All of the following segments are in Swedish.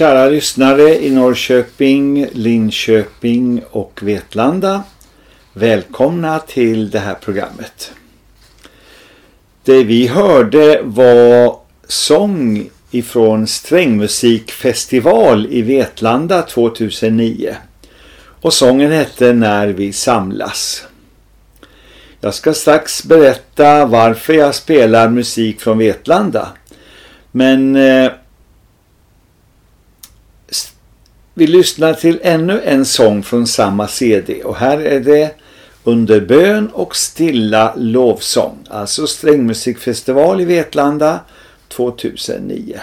Kära lyssnare i Norrköping, Linköping och Vetlanda. Välkomna till det här programmet. Det vi hörde var sång ifrån Strängmusikfestival i Vetlanda 2009. Och sången hette När vi samlas. Jag ska strax berätta varför jag spelar musik från Vetlanda. Men eh, vi lyssnar till ännu en sång från samma CD och här är det Under bön och stilla lovsång, alltså Strängmusikfestival i Vetlanda 2009.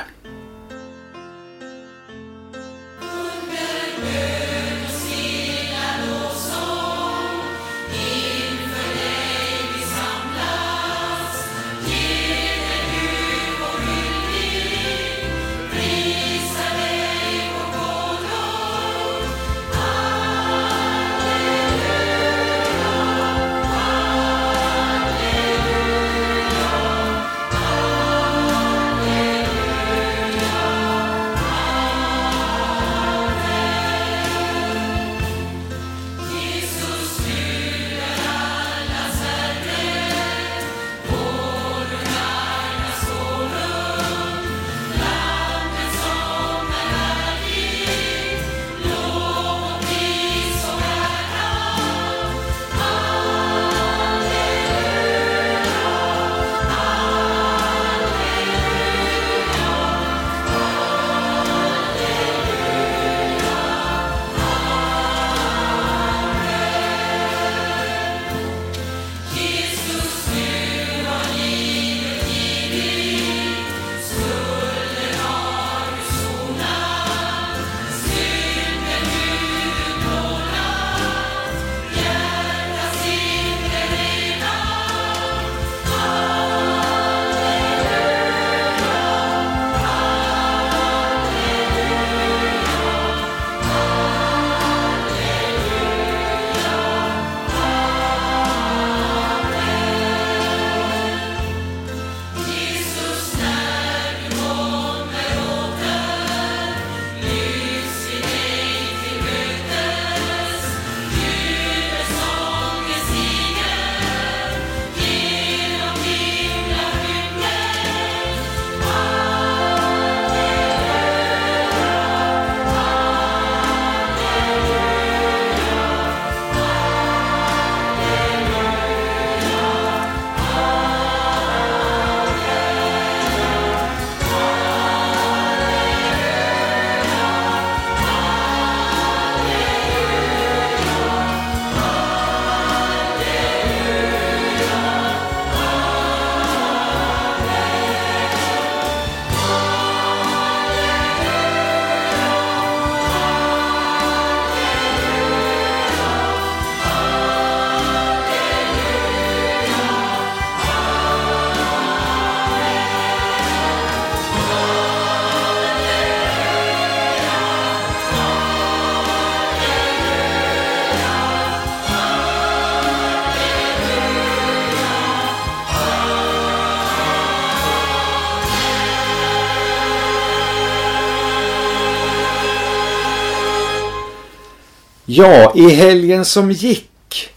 Ja, i helgen som gick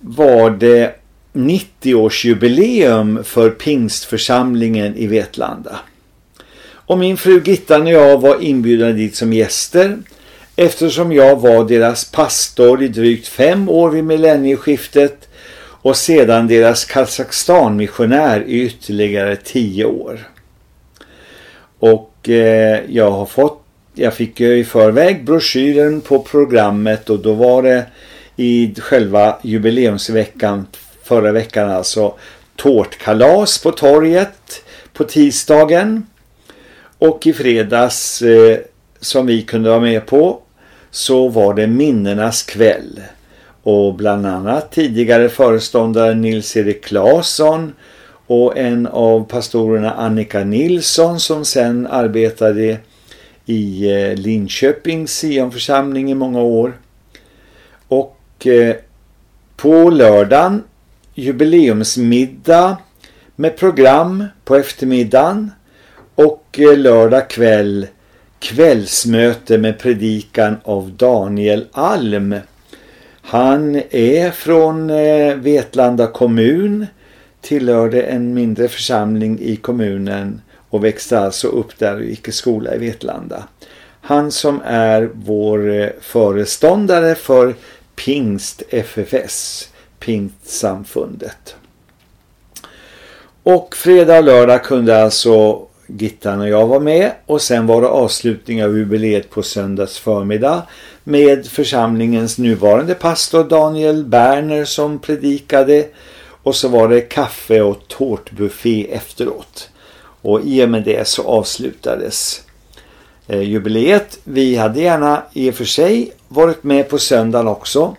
var det 90-årsjubileum för pingstförsamlingen i Vetlanda. Och min fru Gittan och jag var inbjudna dit som gäster eftersom jag var deras pastor i drygt fem år vid millennieskiftet och sedan deras Kazakstan-missionär i ytterligare tio år. Och eh, jag har fått jag fick ju i förväg broschyren på programmet och då var det i själva jubileumsveckan förra veckan alltså tårtkalas på torget på tisdagen. Och i fredags eh, som vi kunde vara med på så var det minnenas kväll. Och bland annat tidigare föreståndare Nils-Erik Claesson och en av pastorerna Annika Nilsson som sen arbetade i eh, Linköpings Sionförsamling i många år. Och eh, på lördagen jubileumsmiddag med program på eftermiddagen och eh, lördag kväll kvällsmöte med predikan av Daniel Alm. Han är från Vetlanda kommun, tillhörde en mindre församling i kommunen och växte alltså upp där och gick i skola i Vetlanda. Han som är vår eh, föreståndare för Pingst FFS, Pingstsamfundet. Och fredag och lördag kunde alltså Gittan och jag vara med och sen var det avslutning av jubileet på söndags förmiddag med församlingens nuvarande pastor Daniel Berner som predikade och så var det kaffe och tårtbuffé efteråt. Och i och med det så avslutades eh, jubileet. Vi hade gärna i och för sig varit med på söndagen också.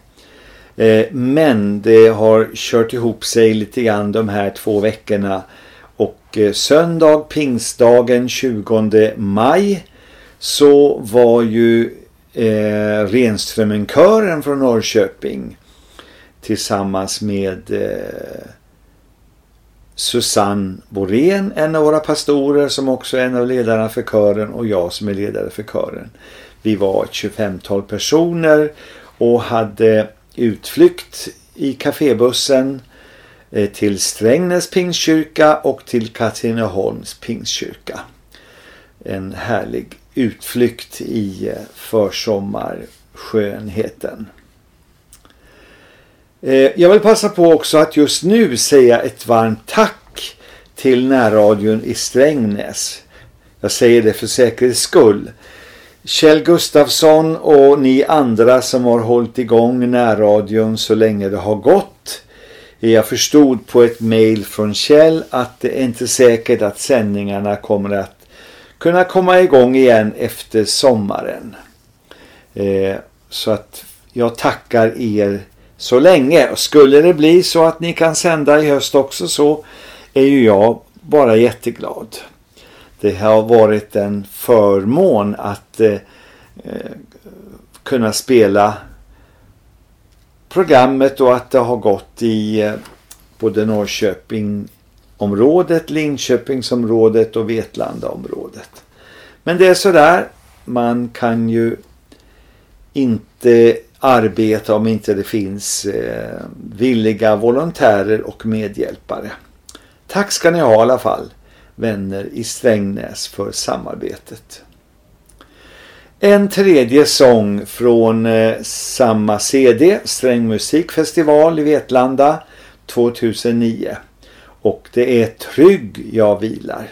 Eh, men det har kört ihop sig lite grann de här två veckorna. Och eh, söndag, pingstdagen 20 maj så var ju eh, Renströmenkören från Norrköping tillsammans med eh, Susanne Borén, en av våra pastorer som också är en av ledarna för kören och jag som är ledare för kören. Vi var ett 25-tal personer och hade utflykt i kafébussen eh, till Strängnäs pingstkyrka och till Katrineholms pingstkyrka. En härlig utflykt i eh, försommarskönheten. Eh, jag vill passa på också att just nu säga ett varmt tack till närradion i Strängnäs. Jag säger det för säkerhets skull. Kjell Gustafsson och ni andra som har hållit igång närradion så länge det har gått. Jag förstod på ett mejl från Kjell att det är inte säkert att sändningarna kommer att kunna komma igång igen efter sommaren. Eh, så att jag tackar er så länge. Och skulle det bli så att ni kan sända i höst också så är ju jag bara jätteglad. Det har varit en förmån att eh, eh, kunna spela programmet och att det har gått i eh, både Norrköpingområdet, Linköpingsområdet och Vetlandaområdet. Men det är sådär, man kan ju inte arbeta om inte det finns eh, villiga volontärer och medhjälpare. Tack ska ni ha i alla fall, vänner i Strängnäs för samarbetet. En tredje sång från eh, samma CD, Strängmusikfestival i Vetlanda 2009. Och det är Trygg jag vilar.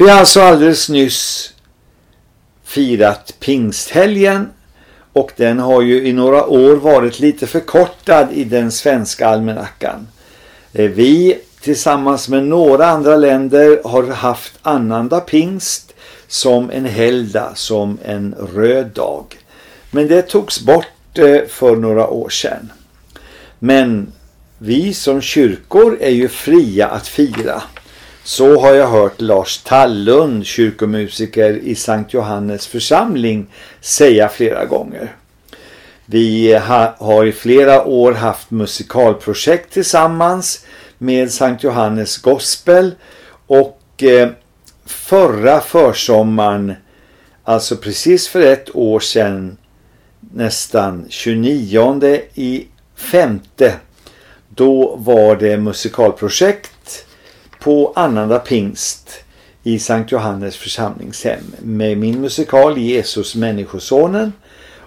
Vi har alltså alldeles nyss firat pingsthelgen och den har ju i några år varit lite förkortad i den svenska almanackan. Eh, vi tillsammans med några andra länder har haft annandag pingst som en helgdag, som en röd dag. Men det togs bort eh, för några år sedan. Men vi som kyrkor är ju fria att fira. Så har jag hört Lars Tallund, kyrkomusiker i Sankt Johannes församling, säga flera gånger. Vi har i flera år haft musikalprojekt tillsammans med Sankt Johannes Gospel och eh, förra försommaren, alltså precis för ett år sedan, nästan 29 i femte, då var det musikalprojekt på annandag pingst i Sankt Johannes församlingshem med min musikal Jesus människosonen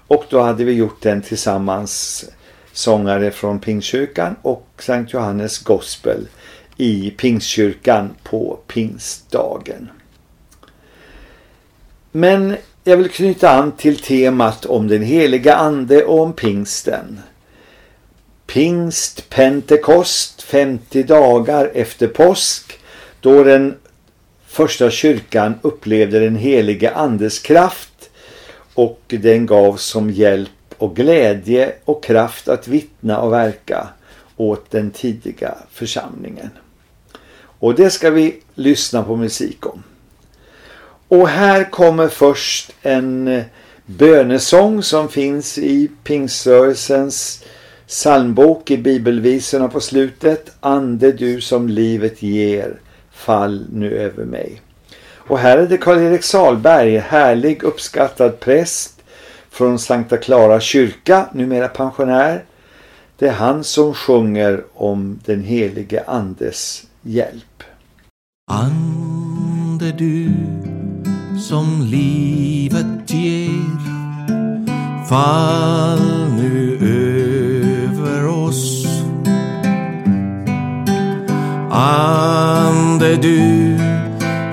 och då hade vi gjort den tillsammans sångare från Pingstkyrkan och Sankt Johannes Gospel i Pingstkyrkan på pingstdagen. Men jag vill knyta an till temat om den heliga ande och om pingsten. Pingst, Pentekost, 50 dagar efter påsk, då den första kyrkan upplevde den helige andes kraft och den gav som hjälp och glädje och kraft att vittna och verka åt den tidiga församlingen. Och det ska vi lyssna på musik om. Och här kommer först en bönesång som finns i Pingströrelsens psalmbok i bibelvisorna på slutet. Ande du som livet ger, fall nu över mig. Och här är det Karl-Erik Salberg, härlig uppskattad präst från Sankta Clara kyrka, numera pensionär. Det är han som sjunger om den helige Andes hjälp. Ande du som livet ger fall nu över Ande du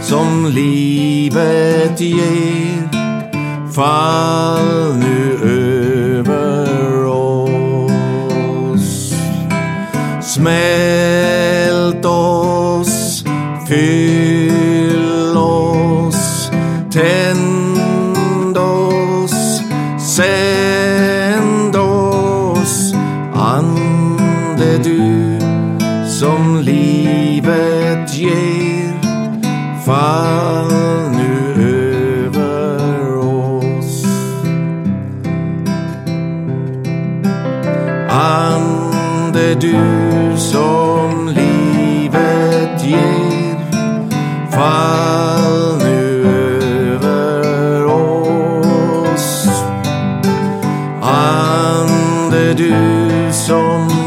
som livet ger fall nu över oss. Smält oss, fyll oss, du som livet ger fall nu över oss. Ande du som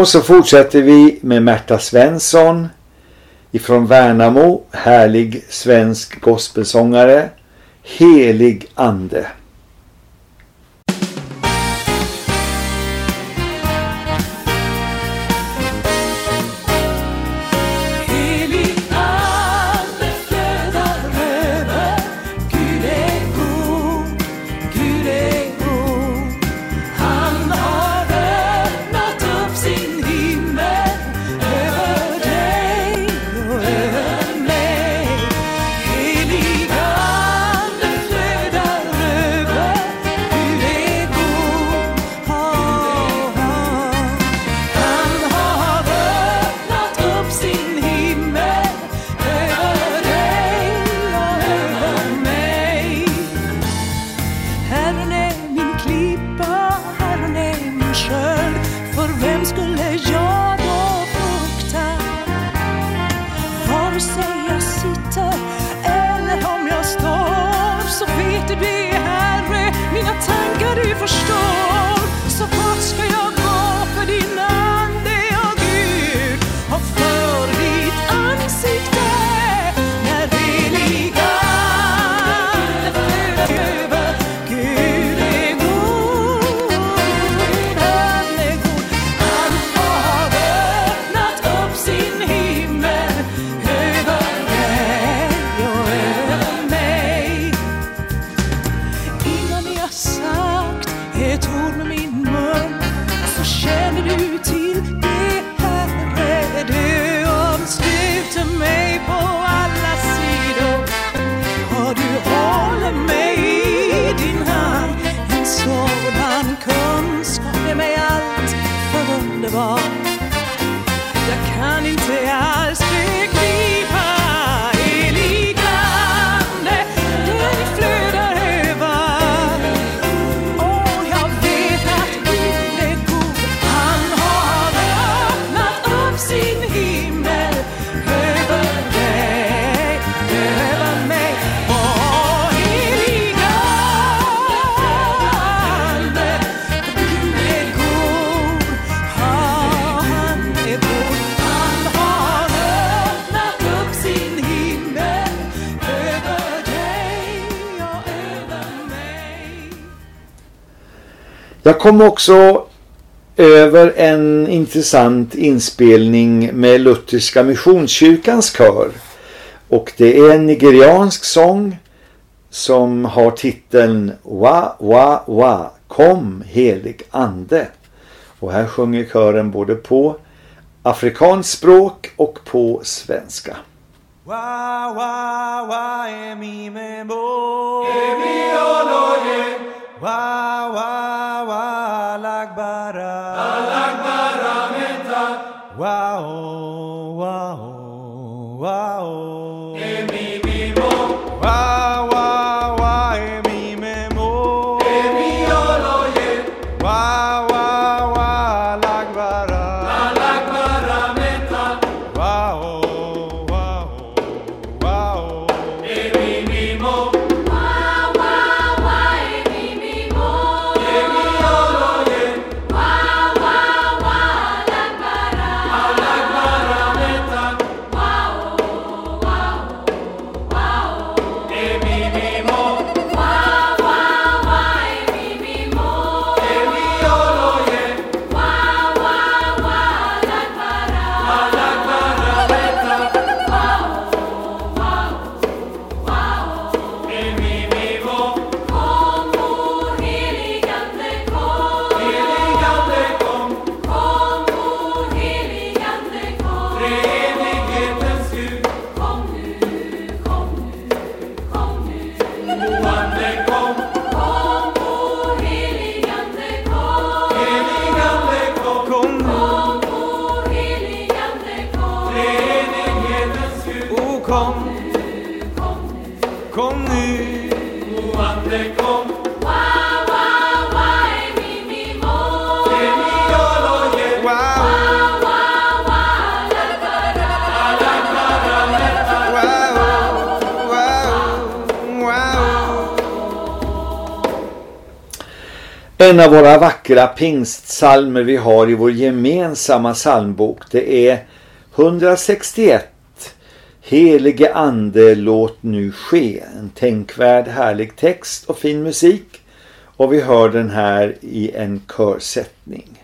Och så fortsätter vi med Märta Svensson ifrån Värnamo, härlig svensk gospelsångare, Helig ande. Kom också över en intressant inspelning med Lutherska Missionskyrkans kör. Och det är en nigeriansk sång som har titeln Wa Wa Wa Kom helig ande. Och här sjunger kören både på afrikanskt språk och på svenska. Wa wa wa emi memo emi oloye wa wa Wow, wow, wow. En av våra vackra pingstsalmer vi har i vår gemensamma psalmbok det är 161 Helige ande låt nu ske. En tänkvärd härlig text och fin musik och vi hör den här i en körsättning.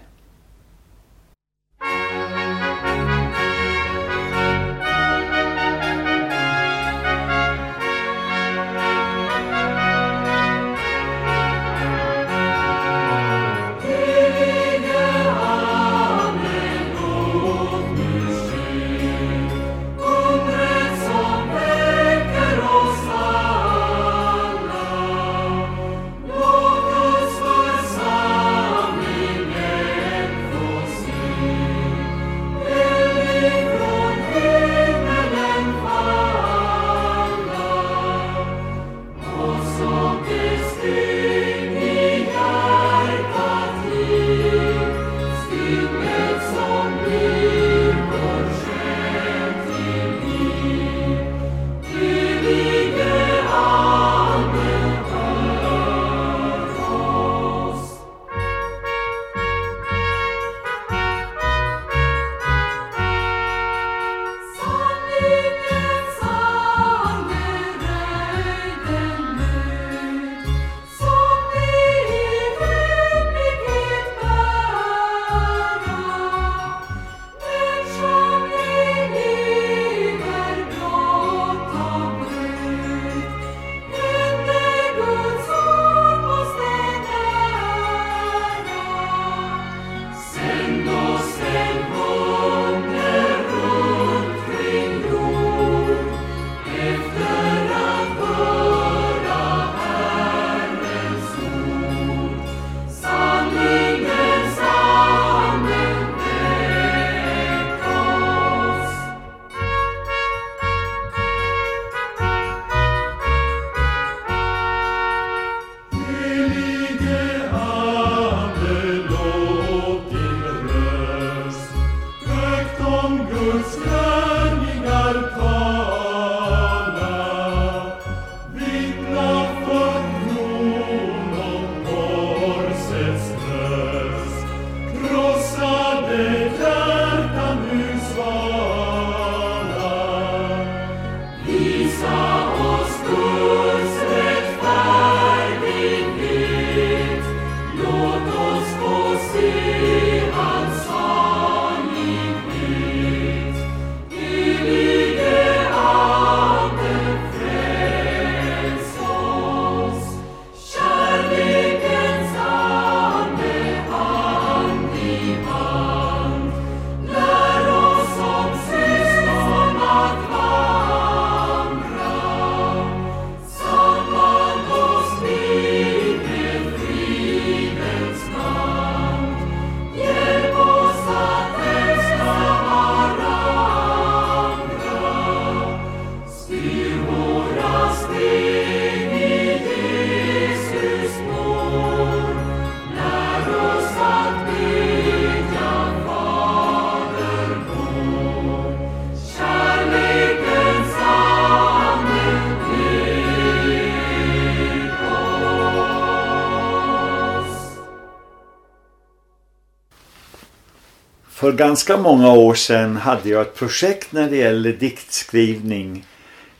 För ganska många år sedan hade jag ett projekt när det gäller diktskrivning.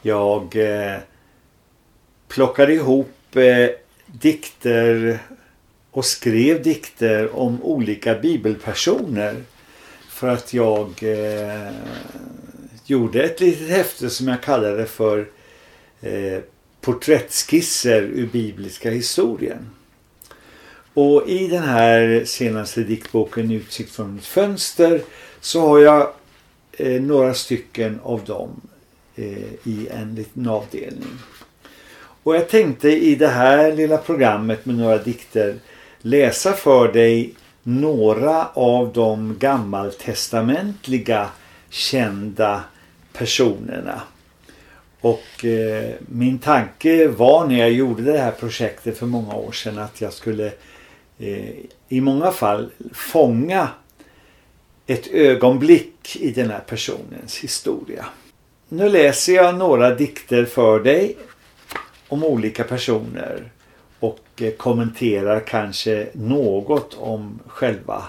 Jag eh, plockade ihop eh, dikter och skrev dikter om olika bibelpersoner. För att jag eh, gjorde ett litet häfte som jag kallade för eh, porträttskisser ur bibliska historien. Och i den här senaste diktboken Utsikt från ett fönster så har jag eh, några stycken av dem eh, i en liten avdelning. Och jag tänkte i det här lilla programmet med några dikter läsa för dig några av de gammaltestamentliga kända personerna. Och eh, min tanke var när jag gjorde det här projektet för många år sedan att jag skulle Eh, i många fall fånga ett ögonblick i den här personens historia. Nu läser jag några dikter för dig om olika personer och eh, kommenterar kanske något om själva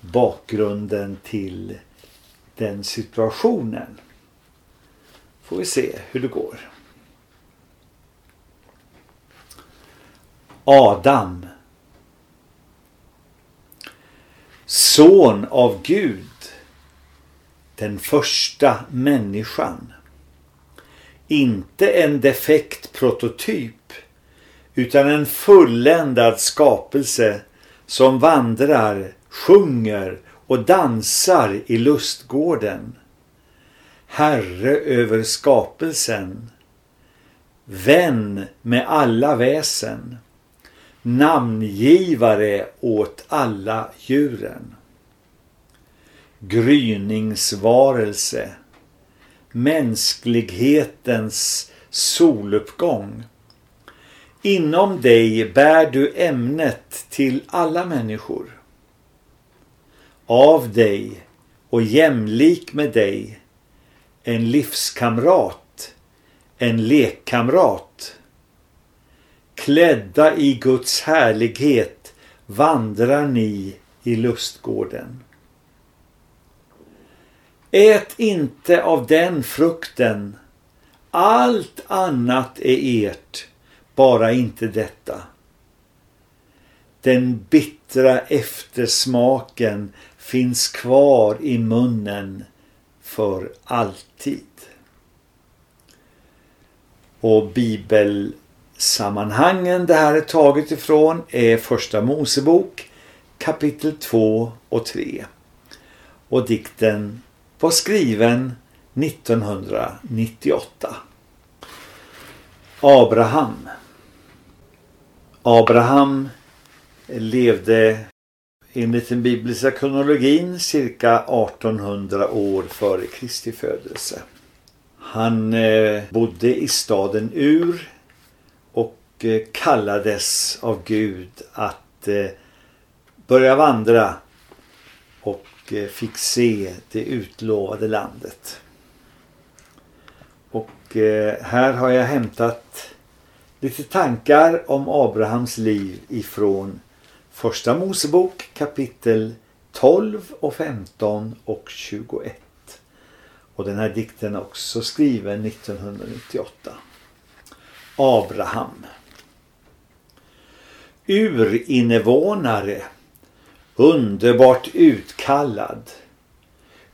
bakgrunden till den situationen. Får vi se hur det går. Adam. Son av Gud. Den första människan. Inte en defekt prototyp utan en fulländad skapelse som vandrar, sjunger och dansar i lustgården. Herre över skapelsen, vän med alla väsen, namngivare åt alla djuren. Gryningsvarelse, mänsklighetens soluppgång. Inom dig bär du ämnet till alla människor. Av dig och jämlik med dig en livskamrat, en lekkamrat. Klädda i Guds härlighet vandrar ni i lustgården. Ät inte av den frukten. Allt annat är ert, bara inte detta. Den bittra eftersmaken finns kvar i munnen för alltid. Och Bibel Sammanhangen det här är taget ifrån är första Mosebok kapitel 2 och 3. Och dikten var skriven 1998. Abraham. Abraham levde enligt den bibliska kronologin cirka 1800 år före Kristi födelse. Han eh, bodde i staden Ur Eh, kallades av Gud att eh, börja vandra och eh, fick se det utlovade landet. Och här har jag hämtat lite tankar om Abrahams liv ifrån Första Mosebok kapitel 12 och 15 och 21. Och den här dikten är också skriven 1998. Abraham. Urinvånare, Underbart utkallad.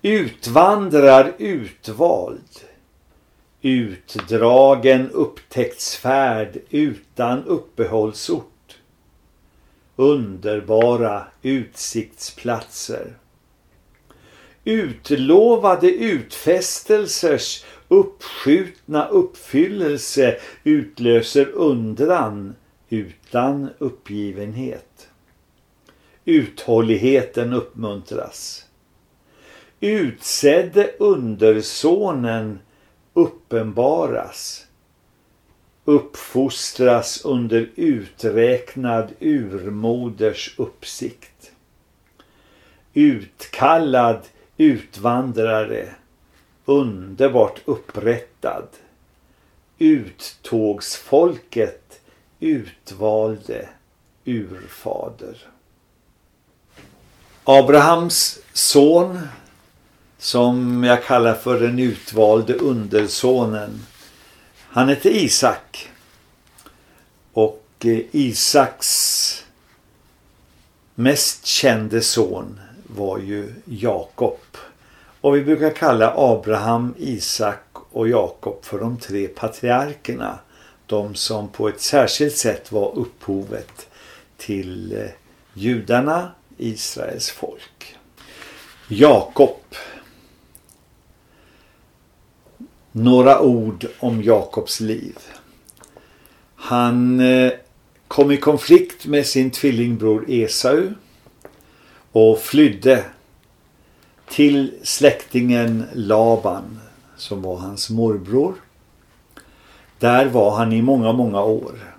Utvandrar utvald. Utdragen upptäcktsfärd utan uppehållsort underbara utsiktsplatser. Utlovade utfästelsers uppskjutna uppfyllelse utlöser undran utan uppgivenhet. Uthålligheten uppmuntras. Utsedde undersonen uppenbaras uppfostras under uträknad urmoders uppsikt. Utkallad utvandrare, underbart upprättad. Uttågsfolket utvalde urfader. Abrahams son, som jag kallar för den utvalde undersonen, han hette Isak. Och eh, Isaks mest kände son var ju Jakob. Och vi brukar kalla Abraham, Isak och Jakob för de tre patriarkerna. De som på ett särskilt sätt var upphovet till eh, judarna, Israels folk. Jakob några ord om Jakobs liv. Han eh, kom i konflikt med sin tvillingbror Esau och flydde till släktingen Laban som var hans morbror. Där var han i många, många år.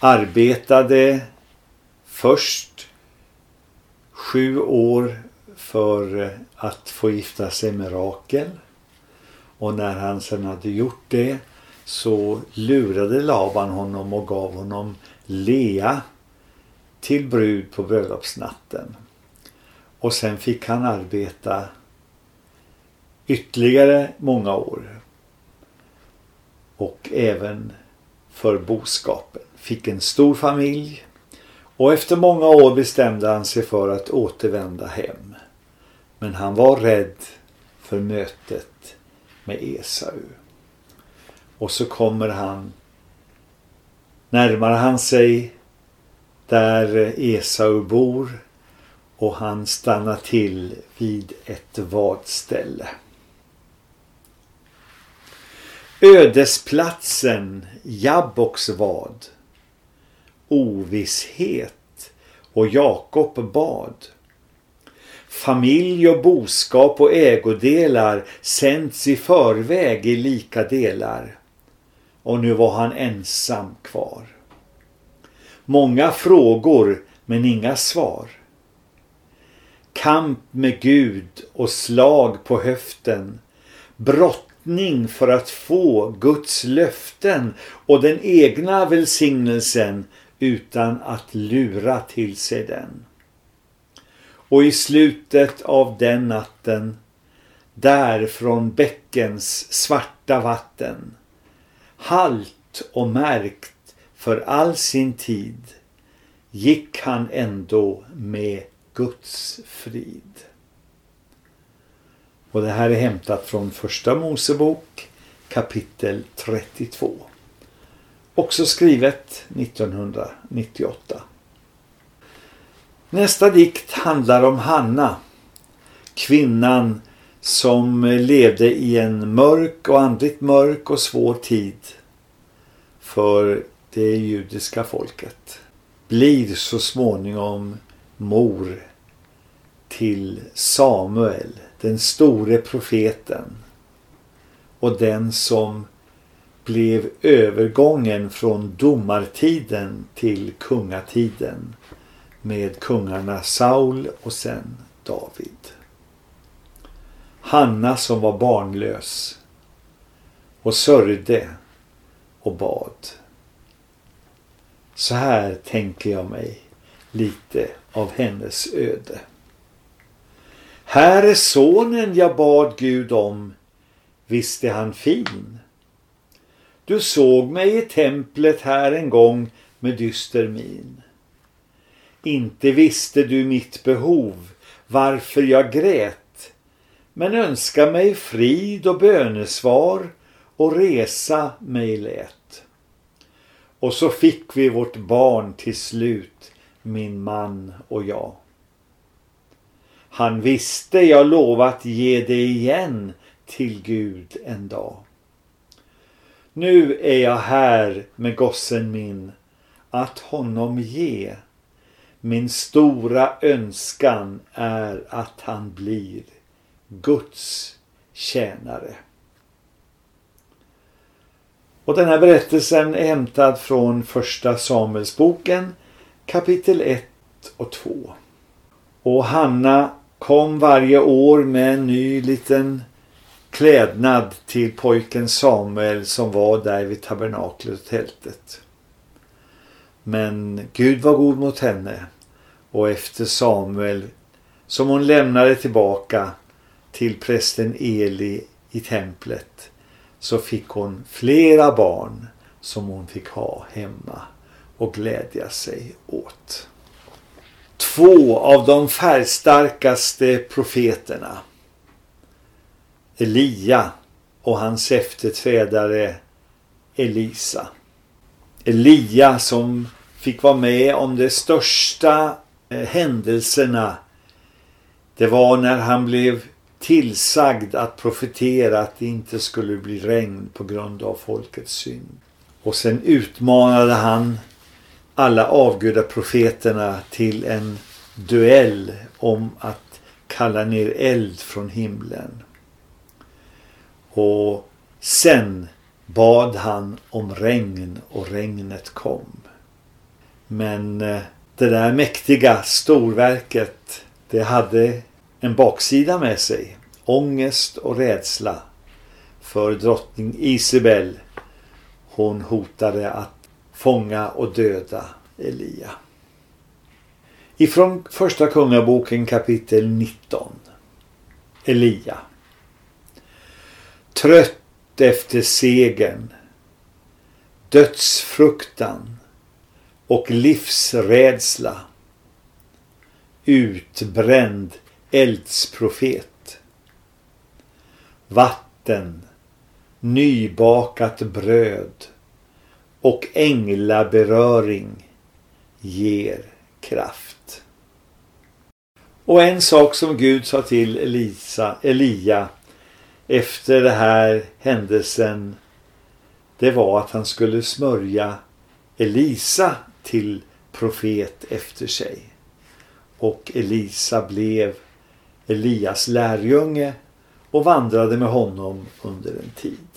Arbetade först sju år för att få gifta sig med Rakel. Och när han sen hade gjort det så lurade Laban honom och gav honom Lea till brud på bröllopsnatten. Och sen fick han arbeta ytterligare många år. Och även för boskapen. Fick en stor familj. Och efter många år bestämde han sig för att återvända hem. Men han var rädd för mötet med Esau. Och så kommer han, närmar han sig där Esau bor och han stannar till vid ett vadställe. Ödesplatsen Jabboks vad. Ovisshet och Jakob bad. Familj och boskap och ägodelar sänds i förväg i lika delar. Och nu var han ensam kvar. Många frågor men inga svar. Kamp med Gud och slag på höften. Brottning för att få Guds löften och den egna välsignelsen utan att lura till sig den. Och i slutet av den natten, där från bäckens svarta vatten, halt och märkt för all sin tid, gick han ändå med Guds frid. Och det här är hämtat från första Mosebok kapitel 32. Också skrivet 1998. Nästa dikt handlar om Hanna. Kvinnan som levde i en mörk och andligt mörk och svår tid för det judiska folket. Blir så småningom mor till Samuel, den store profeten och den som blev övergången från domartiden till kungatiden med kungarna Saul och sen David. Hanna som var barnlös och sörjde och bad. Så här tänker jag mig lite av hennes öde. Här är sonen jag bad Gud om, visst är han fin. Du såg mig i templet här en gång med dyster min. Inte visste du mitt behov, varför jag grät, men önska mig frid och bönesvar och resa mig lät. Och så fick vi vårt barn till slut, min man och jag. Han visste jag lovat ge det igen till Gud en dag. Nu är jag här med gossen min att honom ge. Min stora önskan är att han blir Guds tjänare. Och den här berättelsen är hämtad från första Samuelsboken kapitel 1 och 2. Och Hanna kom varje år med en ny liten klädnad till pojken Samuel som var där vid tabernaklet och tältet. Men Gud var god mot henne och efter Samuel som hon lämnade tillbaka till prästen Eli i templet så fick hon flera barn som hon fick ha hemma och glädja sig åt. Två av de färgstarkaste profeterna Elia och hans efterträdare Elisa. Elia som fick vara med om de största eh, händelserna. Det var när han blev tillsagd att profetera att det inte skulle bli regn på grund av folkets synd. Och sen utmanade han alla avgudaprofeterna till en duell om att kalla ner eld från himlen. Och sen bad han om regn och regnet kom. Men eh, det där mäktiga storverket det hade en baksida med sig. Ångest och rädsla för drottning Isabel hon hotade att fånga och döda Elia. Ifrån första kungaboken kapitel 19. Elia. Trött efter segern, dödsfruktan och livsrädsla. Utbränd eldsprofet. Vatten, nybakat bröd och änglaberöring ger kraft. Och en sak som Gud sa till Elisa, Elia efter den här händelsen det var att han skulle smörja Elisa till profet efter sig. Och Elisa blev Elias lärjunge och vandrade med honom under en tid.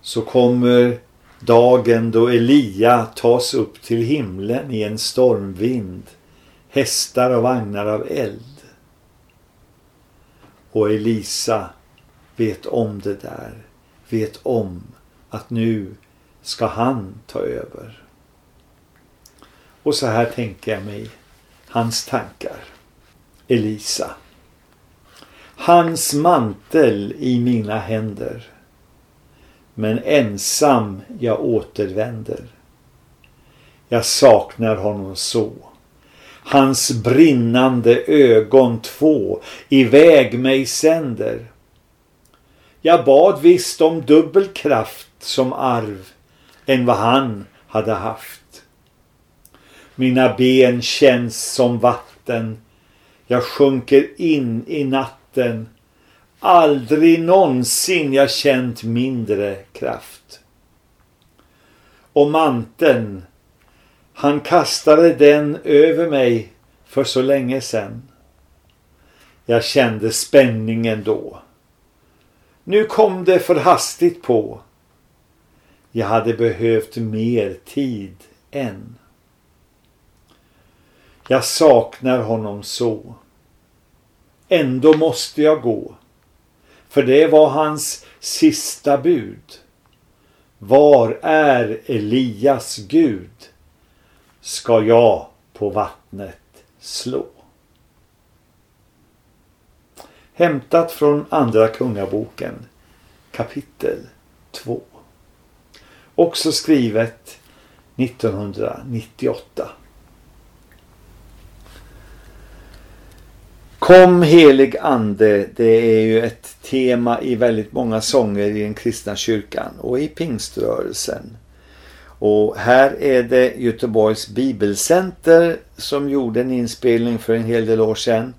Så kommer dagen då Elia tas upp till himlen i en stormvind, hästar och vagnar av eld. Och Elisa vet om det där, vet om att nu ska han ta över. Och så här tänker jag mig hans tankar. Elisa. Hans mantel i mina händer. Men ensam jag återvänder. Jag saknar honom så. Hans brinnande ögon två iväg mig sänder. Jag bad visst om dubbel kraft som arv än vad han hade haft. Mina ben känns som vatten. Jag sjunker in i natten. Aldrig någonsin jag känt mindre kraft. Och manteln, han kastade den över mig för så länge sedan. Jag kände spänningen då. Nu kom det för hastigt på. Jag hade behövt mer tid än. Jag saknar honom så. Ändå måste jag gå. För det var hans sista bud. Var är Elias Gud? Ska jag på vattnet slå. Hämtat från Andra Kungaboken kapitel 2. Också skrivet 1998. Kom helig ande, det är ju ett tema i väldigt många sånger i den kristna kyrkan och i pingströrelsen. Och här är det Göteborgs bibelcenter som gjorde en inspelning för en hel del år sedan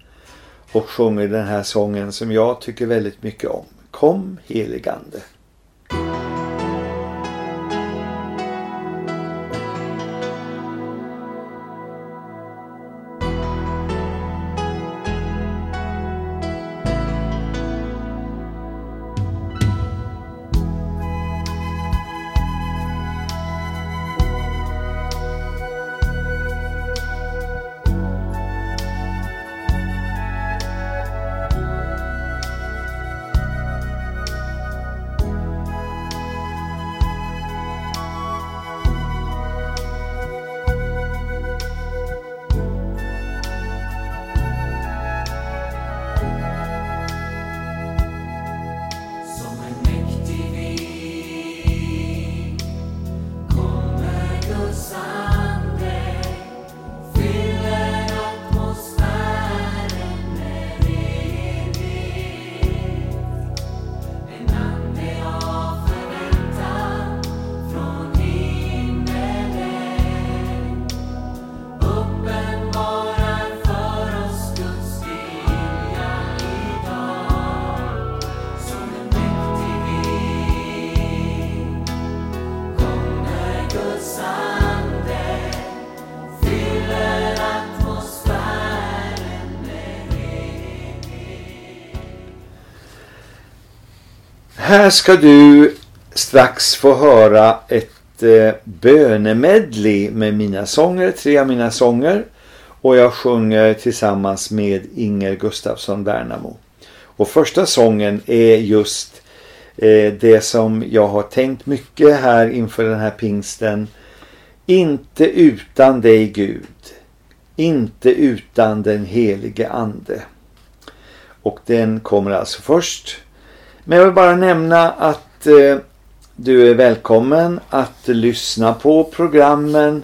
och sjunger den här sången som jag tycker väldigt mycket om. Kom heligande. Här ska du strax få höra ett eh, bönemedley med mina sånger, tre av mina sånger. Och jag sjunger tillsammans med Inger Gustafsson Värnamo. Och första sången är just eh, det som jag har tänkt mycket här inför den här pingsten. Inte utan dig Gud. Inte utan den helige ande. Och den kommer alltså först. Men jag vill bara nämna att eh, du är välkommen att lyssna på programmen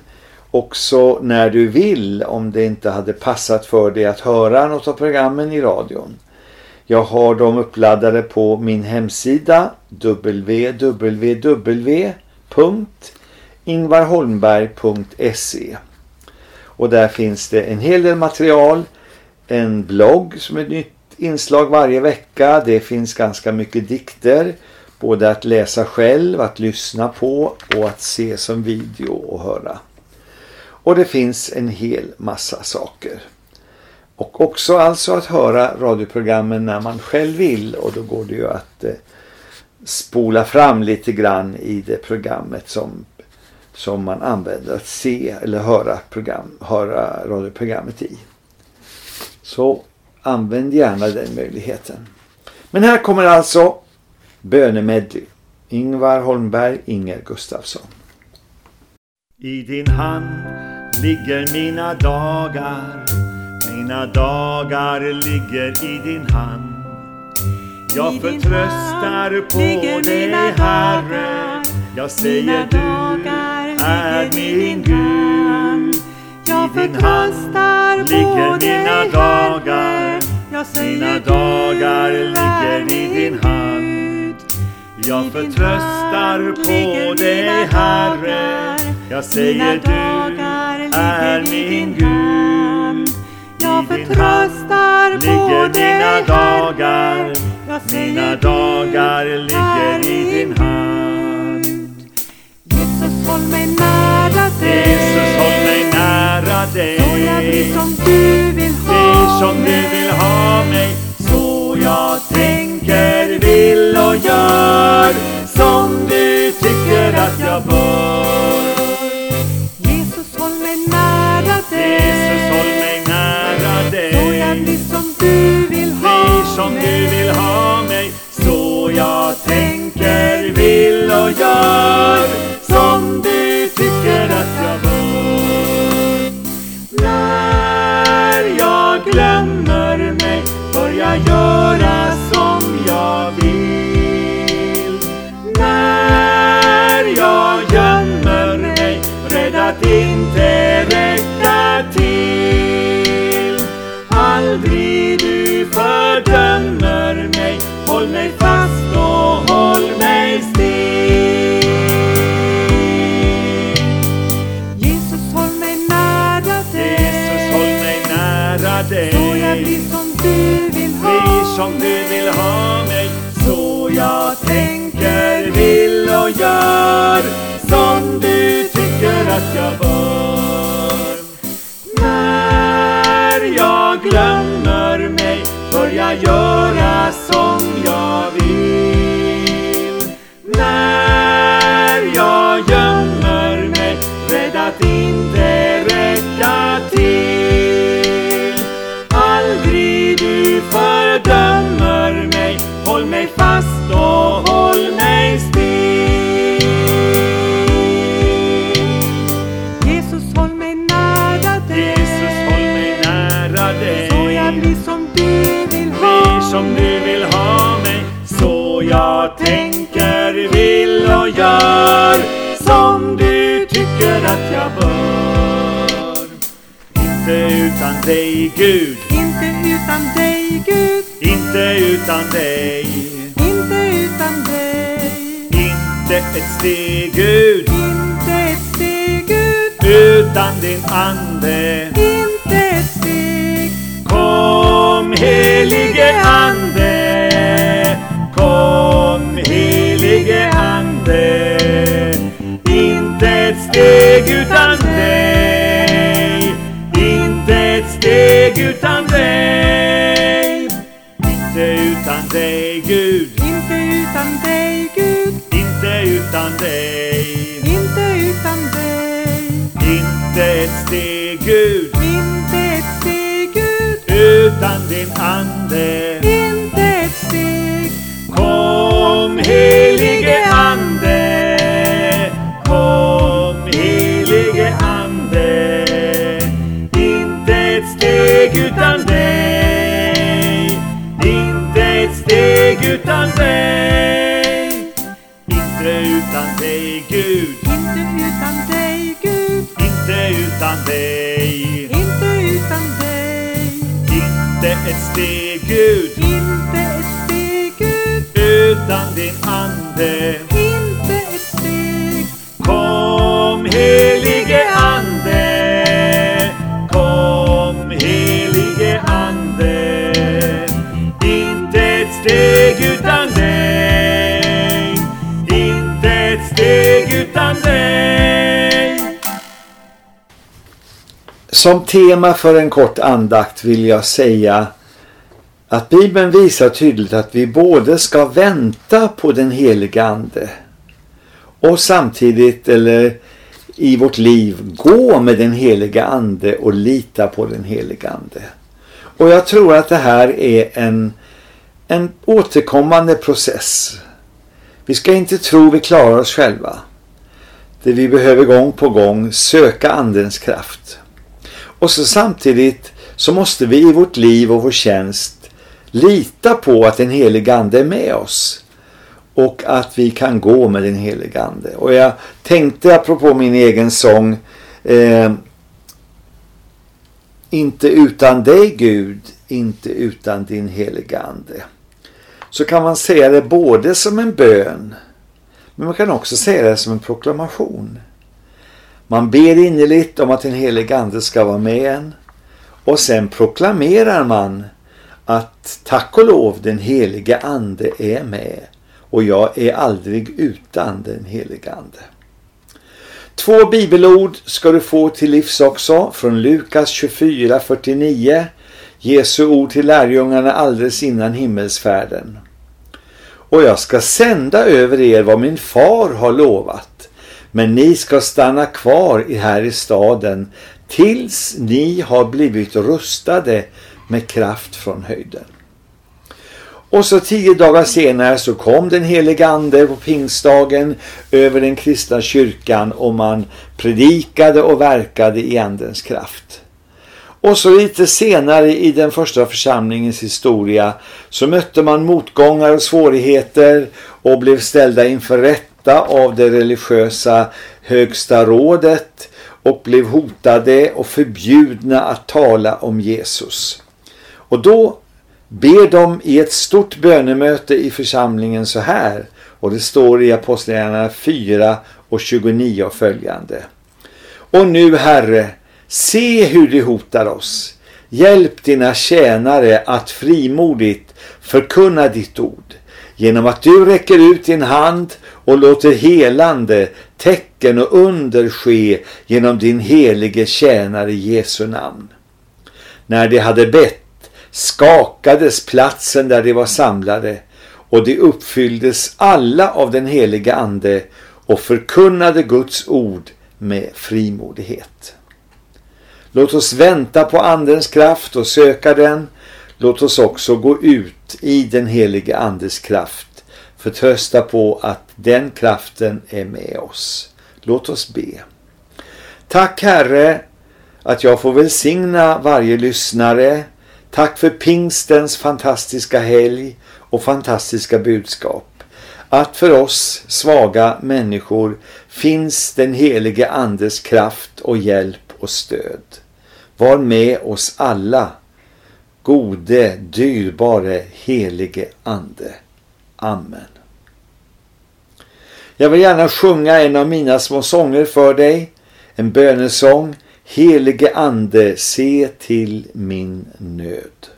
också när du vill om det inte hade passat för dig att höra något av programmen i radion. Jag har dem uppladdade på min hemsida www.ingvarholmberg.se och där finns det en hel del material, en blogg som är nytt inslag varje vecka. Det finns ganska mycket dikter, både att läsa själv, att lyssna på och att se som video och höra. Och det finns en hel massa saker. Och också alltså att höra radioprogrammen när man själv vill och då går det ju att eh, spola fram lite grann i det programmet som, som man använder att se eller höra, program, höra radioprogrammet i. Så använd gärna den möjligheten. Men här kommer alltså bönemedley. Ingvar Holmberg, Inger Gustafsson. I din hand ligger mina dagar. Mina dagar ligger i din hand. Jag förtröstar på dig Herre. Jag säger du är min Gud. Jag förtröstar på dig Herre Jag säger dagar du ligger i din hand. Jag förtröstar på dig Herre. Jag säger du är min Gud. Jag förtröstar på dig mina dagar. Mina dagar ligger i din hand. Jesus håll mig nära dig dig. Så jag blir som du vill ha som du vill ha mig. Så jag tänker, vill och gör Som du tycker att jag bör. Jesus håll mig nära dig. Jesus håll mig nära dig. Så jag blir som du vill ha Blir som du vill ha mig. Så jag tänker, vill och gör dig Gud. Inte utan dig Gud. Inte utan dig. Inte utan dig. Inte ett steg Gud. Inte ett steg Gud. Utan din ande. Inte ett steg. Kom helige ande. Kom helige ande. Inte ett steg dig Gud. Inte utan dig Gud. Inte utan dig. Inte utan dig. Inte ett steg Gud. Inte ett steg Gud. Utan din ande Som tema för en kort andakt vill jag säga att Bibeln visar tydligt att vi både ska vänta på den heliga ande och samtidigt eller i vårt liv gå med den heliga ande och lita på den heliga ande. Och jag tror att det här är en, en återkommande process. Vi ska inte tro vi klarar oss själva. Det vi behöver gång på gång söka andens kraft. Och så samtidigt så måste vi i vårt liv och vår tjänst lita på att den helige ande är med oss. Och att vi kan gå med den helige ande. Och jag tänkte apropå min egen sång. Eh, inte utan dig Gud, inte utan din helige ande. Så kan man säga det både som en bön. Men man kan också säga det som en proklamation. Man ber innerligt om att den helige ande ska vara med en. Och sen proklamerar man att tack och lov den helige ande är med. Och jag är aldrig utan den helige ande. Två bibelord ska du få till livs också från Lukas 24.49. Jesu ord till lärjungarna alldeles innan himmelsfärden. Och jag ska sända över er vad min far har lovat. Men ni ska stanna kvar här i staden tills ni har blivit rustade med kraft från höjden. Och så tio dagar senare så kom den heliga ande på pingstdagen över den kristna kyrkan och man predikade och verkade i andens kraft. Och så lite senare i den första församlingens historia så mötte man motgångar och svårigheter och blev ställda inför satta av det religiösa högsta rådet och blev hotade och förbjudna att tala om Jesus. Och då ber de i ett stort bönemöte i församlingen så här och det står i Apostlagärningarna 4 och 29 och följande. Och nu Herre, se hur de hotar oss. Hjälp dina tjänare att frimodigt förkunna ditt ord genom att du räcker ut din hand och låter helande, tecken och under ske genom din helige tjänare Jesu namn. När de hade bett skakades platsen där de var samlade och de uppfylldes alla av den heliga ande och förkunnade Guds ord med frimodighet. Låt oss vänta på andens kraft och söka den. Låt oss också gå ut i den heliga andes kraft. Förtrösta på att den kraften är med oss. Låt oss be. Tack Herre att jag får välsigna varje lyssnare. Tack för pingstens fantastiska helg och fantastiska budskap. Att för oss svaga människor finns den helige andes kraft och hjälp och stöd. Var med oss alla, gode, dyrbare, helige ande. Amen. Jag vill gärna sjunga en av mina små sånger för dig, en bönesång. Helige ande, se till min nöd.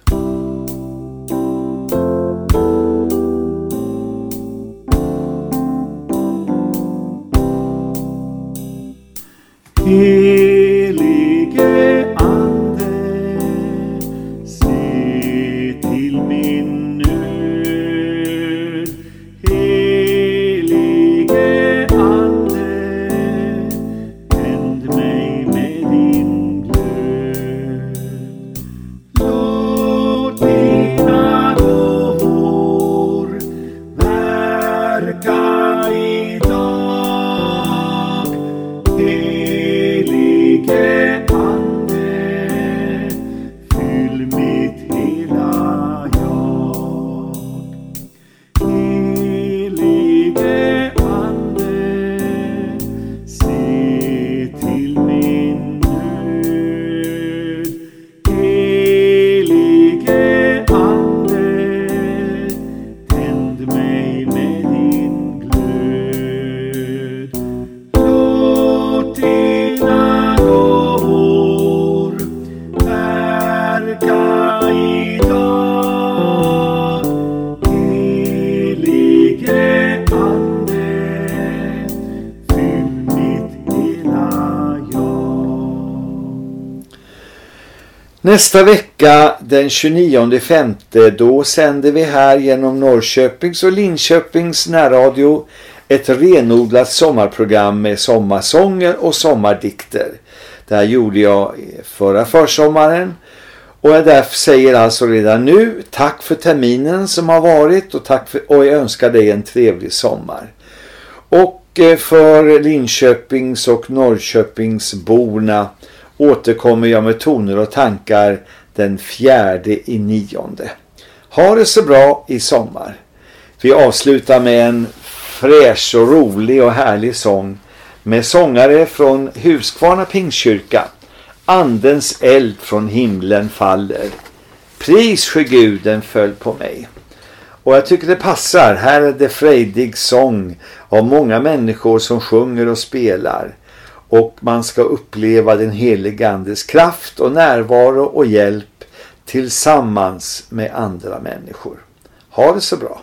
Nästa vecka den 29 femte då sänder vi här genom Norrköpings och Linköpings närradio ett renodlat sommarprogram med sommarsånger och sommardikter. Det här gjorde jag förra försommaren och jag därför säger alltså redan nu tack för terminen som har varit och, tack för, och jag önskar dig en trevlig sommar. Och eh, för Linköpings och Norrköpingsborna återkommer jag med toner och tankar den fjärde i nionde. Ha det så bra i sommar. Vi avslutar med en fräsch och rolig och härlig sång med sångare från Huskvarna Pingstkyrka. Andens eld från himlen faller. Pris för Guden föll på mig. Och jag tycker det passar. Här är det frejdig sång av många människor som sjunger och spelar. Och man ska uppleva den helige andes kraft och närvaro och hjälp tillsammans med andra människor. Ha det så bra.